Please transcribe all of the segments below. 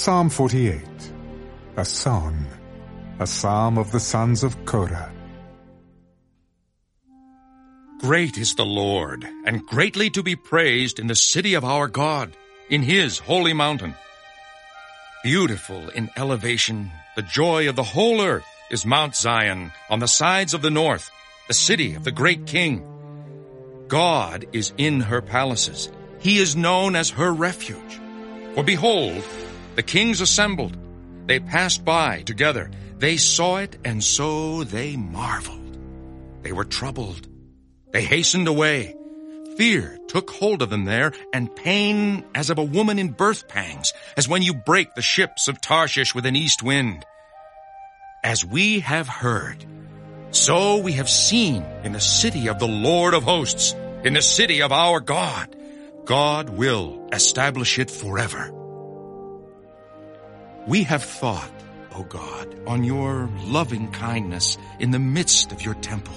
Psalm 48, a song, a psalm of the sons of Korah. Great is the Lord, and greatly to be praised in the city of our God, in his holy mountain. Beautiful in elevation, the joy of the whole earth is Mount Zion on the sides of the north, the city of the great king. God is in her palaces. He is known as her refuge. For behold, the kings assembled. They passed by together. They saw it, and so they marveled. They were troubled. They hastened away. Fear took hold of them there, and pain as of a woman in birth pangs, as when you break the ships of Tarshish with an east wind. As we have heard, so we have seen in the city of the Lord of hosts, in the city of our God. God will establish it forever. We have thought, O God, on your loving kindness in the midst of your temple.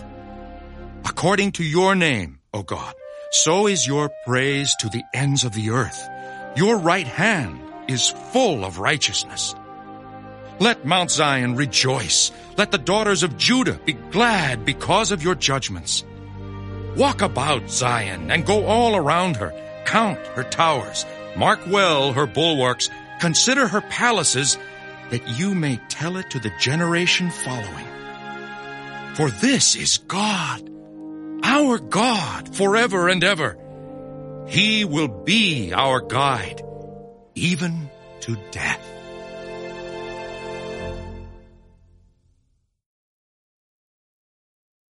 According to your name, O God, so is your praise to the ends of the earth. Your right hand is full of righteousness. Let Mount Zion rejoice. Let the daughters of Judah be glad because of your judgments. Walk about Zion and go all around her. Count her towers. Mark well her bulwarks. Consider her palaces that you may tell it to the generation following. For this is God, our God forever and ever. He will be our guide, even to death.